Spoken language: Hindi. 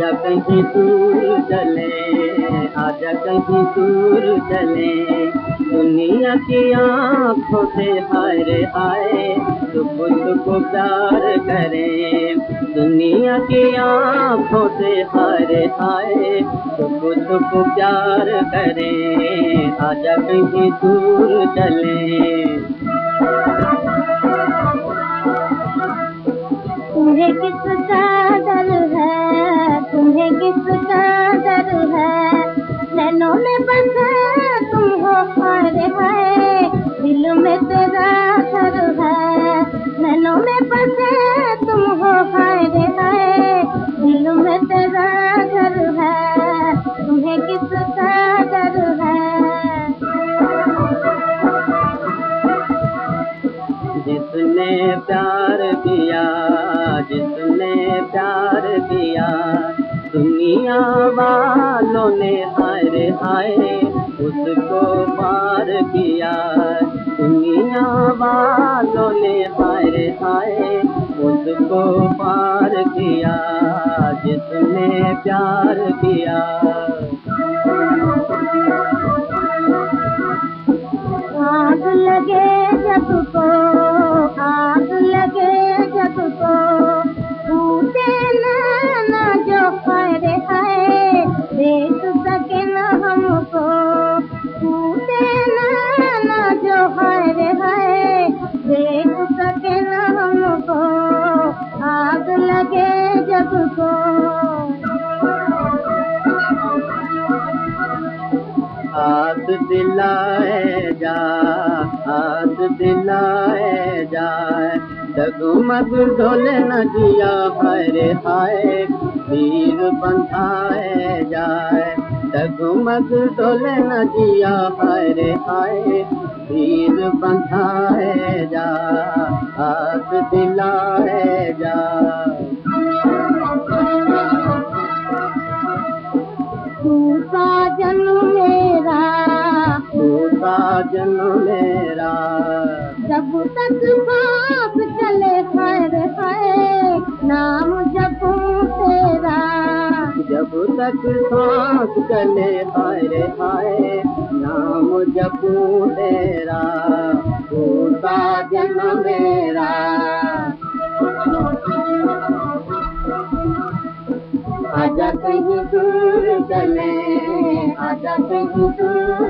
आजा कहीं दूर चले, आजा कहीं दूर चले। दुनिया की आँखों से हाय आए सुख सुख प्यार करें। दुनिया की आँखों से हाय आए सुख सुख प्यार करें। आजा कहीं दूर चले। तुम्हें किसका डर नैनों में बसा तुम हो हारे हाय दिल में तेरा घर है। नैनों में बसा तुम हो हारे हाय दिल में तेरा घर है। तुम्हें किसका डर है? जिसने प्यार किया, जिसने प्यार किया दुनिया वालों ने हाय हाय उसको पार किया। दुनिया वालों ने हाय हाय उसको पार किया, जिसने प्यार किया। आग लगे हाथ दिलाए जा हाथ दिलाए घुमक जगमग न जिया भरे आहे पंथा बंधाए जाए। जगमग डोल जिया भर आहे बंधाए जा। हाथ दिलाए साजन मेरा जब तक सांस चले हर है नाम जपूं तेरा। जब तक सांस चले हाय रे हाय नाम जपू तेरा। तू साजन मेरा। आजा कहीं दूर चले आजा कहीं दूर